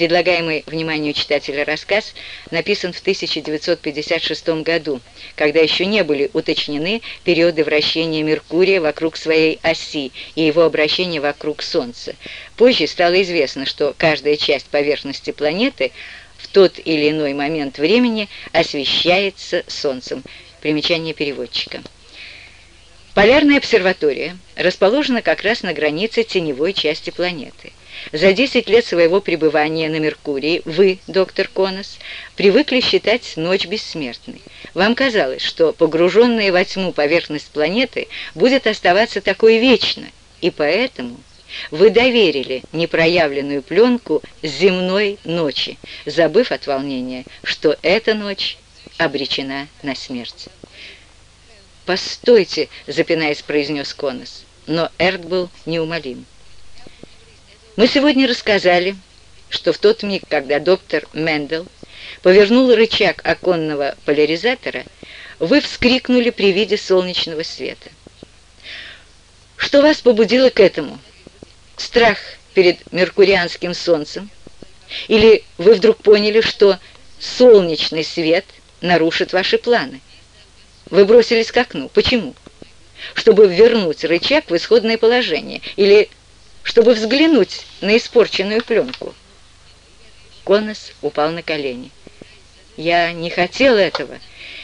Предлагаемый вниманию читателя рассказ написан в 1956 году, когда еще не были уточнены периоды вращения Меркурия вокруг своей оси и его обращения вокруг Солнца. Позже стало известно, что каждая часть поверхности планеты в тот или иной момент времени освещается Солнцем. Примечание переводчика. Полярная обсерватория расположена как раз на границе теневой части планеты. За 10 лет своего пребывания на Меркурии вы, доктор Конос, привыкли считать ночь бессмертной. Вам казалось, что погруженная во тьму поверхность планеты будет оставаться такой вечно, и поэтому вы доверили непроявленную пленку земной ночи, забыв от волнения, что эта ночь обречена на смерть. «Постойте!» — запинаясь, произнес Конос. Но Эрт был неумолим. Мы сегодня рассказали, что в тот миг, когда доктор Мендел повернул рычаг оконного поляризатора, вы вскрикнули при виде солнечного света. Что вас побудило к этому? Страх перед меркурианским солнцем? Или вы вдруг поняли, что солнечный свет нарушит ваши планы? Вы бросились к окну. Почему? Чтобы вернуть рычаг в исходное положение или чтобы взглянуть на испорченную пленку. Конос упал на колени. Я не хотел этого.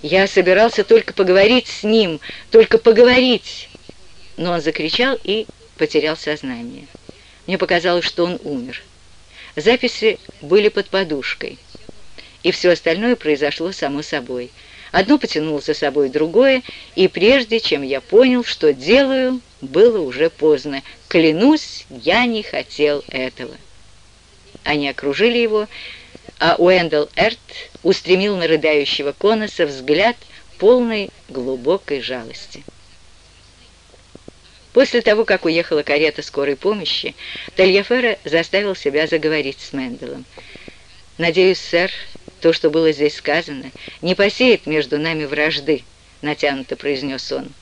Я собирался только поговорить с ним, только поговорить. Но он закричал и потерял сознание. Мне показалось, что он умер. Записи были под подушкой. И все остальное произошло само собой. Одно потянуло за собой другое, и прежде чем я понял, что делаю, было уже поздно. Клянусь, я не хотел этого. Они окружили его, а Уэндell Эрт устремил на рыдающего Коноса взгляд полной глубокой жалости. После того, как уехала карета скорой помощи, Тельяфера заставил себя заговорить с Менделом. «Надеюсь, сэр, то, что было здесь сказано, не посеет между нами вражды», — натянуто произнес он.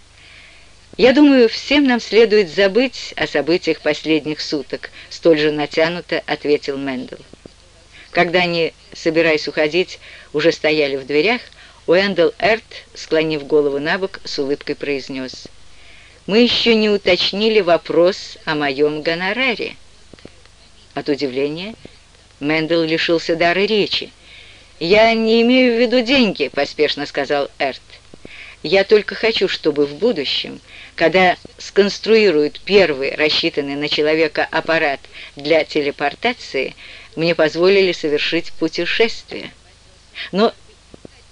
«Я думаю, всем нам следует забыть о событиях последних суток», — столь же натянуто ответил Мэндл. Когда они, собираясь уходить, уже стояли в дверях, Уэндл Эрт, склонив голову на бок, с улыбкой произнес, «Мы еще не уточнили вопрос о моем гонораре». От удивления Мэндл лишился дара речи. «Я не имею в виду деньги», — поспешно сказал Эрт. «Я только хочу, чтобы в будущем, когда сконструируют первый рассчитанный на человека аппарат для телепортации, мне позволили совершить путешествие. Но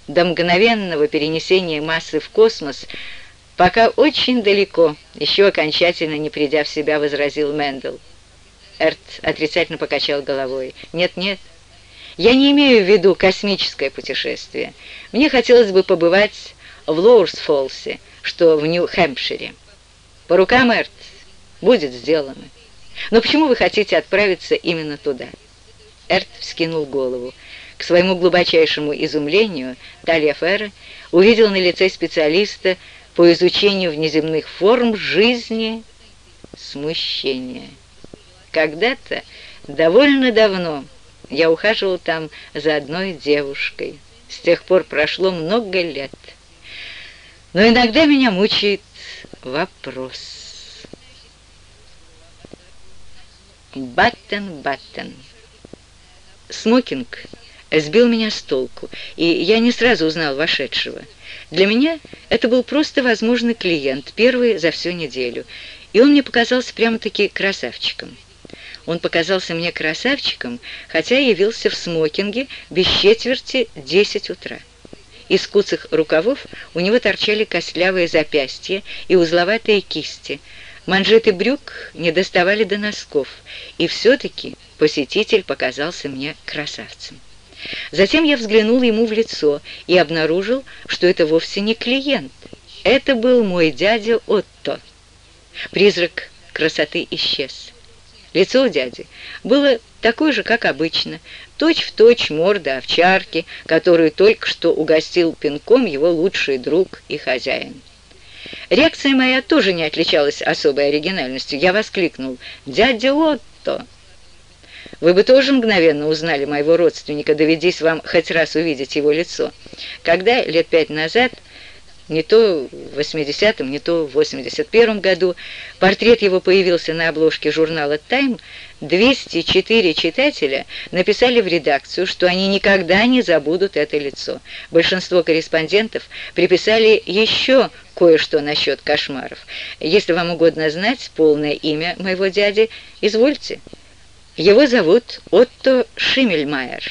до мгновенного перенесения массы в космос пока очень далеко, еще окончательно не придя в себя, возразил Мэндл. Эрт отрицательно покачал головой. «Нет-нет, я не имею в виду космическое путешествие. Мне хотелось бы побывать в Лоурс-Фолсе, что в Нью-Хэмпшире. По рукам, Эрт, будет сделано. Но почему вы хотите отправиться именно туда?» Эрт вскинул голову. К своему глубочайшему изумлению Талия Ферра увидел на лице специалиста по изучению внеземных форм жизни смущение. Когда-то, довольно давно, я ухаживал там за одной девушкой. С тех пор прошло много лет. Но иногда меня мучает вопрос. Button, button. Смокинг сбил меня с толку, и я не сразу узнал вошедшего. Для меня это был просто возможный клиент, первый за всю неделю, и он мне показался прямо-таки красавчиком. Он показался мне красавчиком, хотя явился в смокинге без четверти 10 утра. Из куцых рукавов у него торчали костлявые запястья и узловатые кисти. Манжеты брюк не доставали до носков, и все-таки посетитель показался мне красавцем. Затем я взглянул ему в лицо и обнаружил, что это вовсе не клиент. Это был мой дядя Отто. Призрак красоты исчез. Лицо дяди было такое же, как обычно, точь-в-точь точь морда овчарки, которую только что угостил пинком его лучший друг и хозяин. Реакция моя тоже не отличалась особой оригинальностью. Я воскликнул «Дядя Отто!» Вы бы тоже мгновенно узнали моего родственника, доведись вам хоть раз увидеть его лицо. Когда лет пять назад не то в 80-м, не то в 81-м году. Портрет его появился на обложке журнала «Тайм». 204 читателя написали в редакцию, что они никогда не забудут это лицо. Большинство корреспондентов приписали еще кое-что насчет кошмаров. Если вам угодно знать полное имя моего дяди, извольте. Его зовут Отто Шиммельмайер.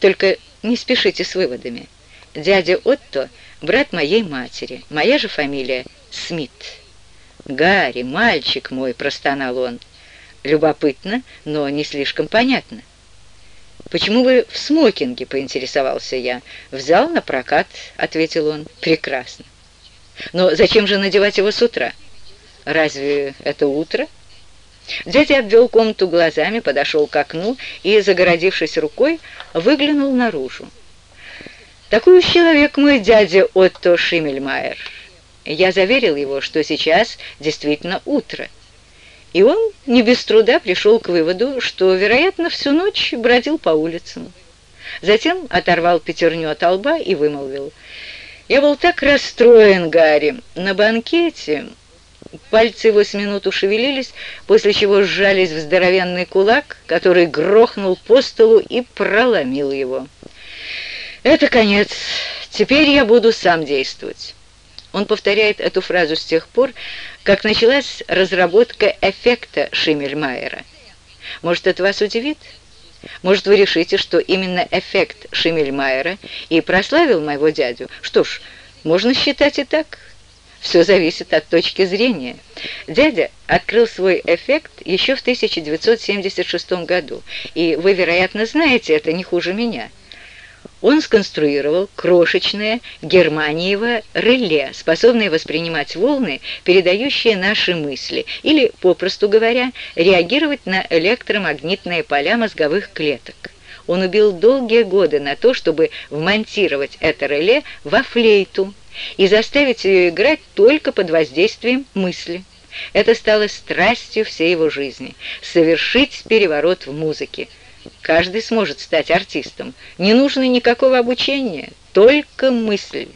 Только не спешите с выводами. Дядя Отто – брат моей матери. Моя же фамилия Смит. «Гарри, мальчик мой!» – простонал он. «Любопытно, но не слишком понятно». «Почему вы в смокинге?» – поинтересовался я. «Взял на прокат», – ответил он. «Прекрасно». «Но зачем же надевать его с утра?» «Разве это утро?» Дядя обвел комнату глазами, подошел к окну и, загородившись рукой, выглянул наружу. Такой уж человек мой дядя Отто Шиммельмайер. Я заверил его, что сейчас действительно утро. И он не без труда пришел к выводу, что, вероятно, всю ночь бродил по улицам. Затем оторвал пятерню от лба и вымолвил. «Я был так расстроен, Гарри. На банкете...» Пальцы его с минуту шевелились, после чего сжались в здоровенный кулак, который грохнул по столу и проломил его. «Это конец. Теперь я буду сам действовать». Он повторяет эту фразу с тех пор, как началась разработка эффекта Шиммельмайера. Может, это вас удивит? Может, вы решите, что именно эффект Шиммельмайера и прославил моего дядю? Что ж, можно считать и так. Все зависит от точки зрения. Дядя открыл свой эффект еще в 1976 году, и вы, вероятно, знаете это не хуже меня – он сконструировал крошечное германиево реле, способное воспринимать волны, передающие наши мысли, или, попросту говоря, реагировать на электромагнитные поля мозговых клеток. Он убил долгие годы на то, чтобы вмонтировать это реле во флейту и заставить ее играть только под воздействием мысли. Это стало страстью всей его жизни – совершить переворот в музыке – Каждый сможет стать артистом. Не нужно никакого обучения, только мысль.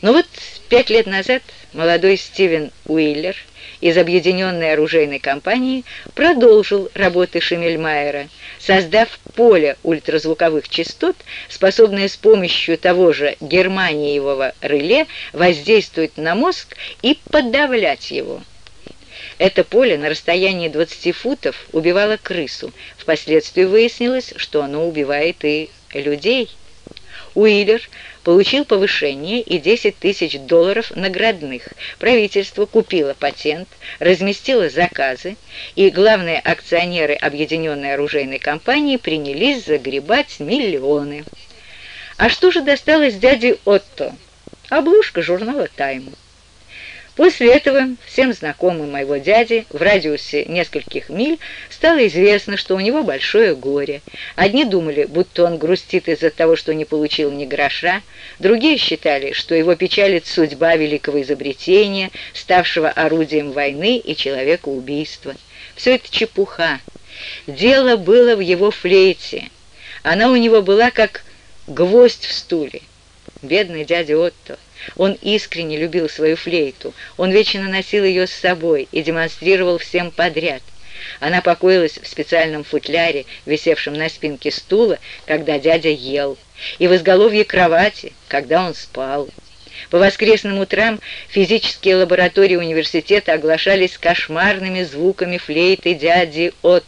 Но вот пять лет назад молодой Стивен Уиллер из Объединенной оружейной компании продолжил работы Шемельмайера, создав поле ультразвуковых частот, способное с помощью того же германиевого реле воздействовать на мозг и подавлять его. Это поле на расстоянии 20 футов убивало крысу. Впоследствии выяснилось, что оно убивает и людей. Уиллер получил повышение и 10 тысяч долларов наградных. Правительство купило патент, разместило заказы, и главные акционеры Объединенной оружейной компании принялись загребать миллионы. А что же досталось дяде Отто? Обложка журнала «Тайм». После этого всем знакомым моего дяди в радиусе нескольких миль стало известно, что у него большое горе. Одни думали, будто он грустит из-за того, что не получил ни гроша, другие считали, что его печалит судьба великого изобретения, ставшего орудием войны и человекоубийства. Все это чепуха. Дело было в его флейте. Она у него была как гвоздь в стуле. Бедный дядя Отто. Он искренне любил свою флейту, он вечно носил ее с собой и демонстрировал всем подряд. Она покоилась в специальном футляре, висевшем на спинке стула, когда дядя ел, и в изголовье кровати, когда он спал. По воскресным утрам физические лаборатории университета оглашались кошмарными звуками флейты дяди Отто,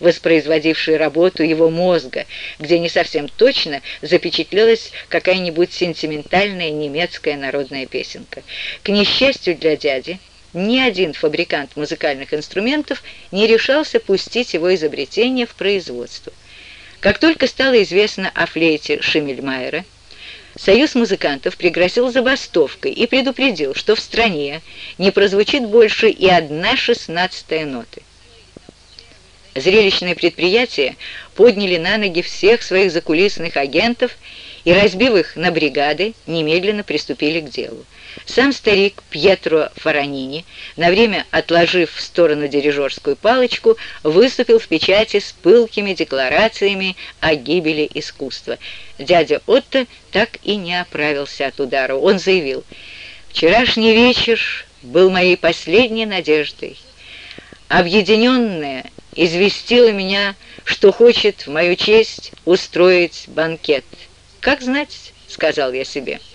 воспроизводившей работу его мозга, где не совсем точно запечатлелась какая-нибудь сентиментальная немецкая народная песенка. К несчастью для дяди, ни один фабрикант музыкальных инструментов не решался пустить его изобретение в производство. Как только стало известно о флейте Шиммельмайера, Союз музыкантов пригрозил забастовкой и предупредил, что в стране не прозвучит больше и одна шестнадцатая ноты. Зрелищные предприятия подняли на ноги всех своих закулисных агентов и, разбив их на бригады, немедленно приступили к делу. Сам старик Пьетро Фаранини, на время отложив в сторону дирижерскую палочку, выступил в печати с пылкими декларациями о гибели искусства. Дядя Отто так и не оправился от удара. Он заявил, «Вчерашний вечер был моей последней надеждой. Объединенная известила меня, что хочет в мою честь устроить банкет. «Как знать», — сказал я себе, —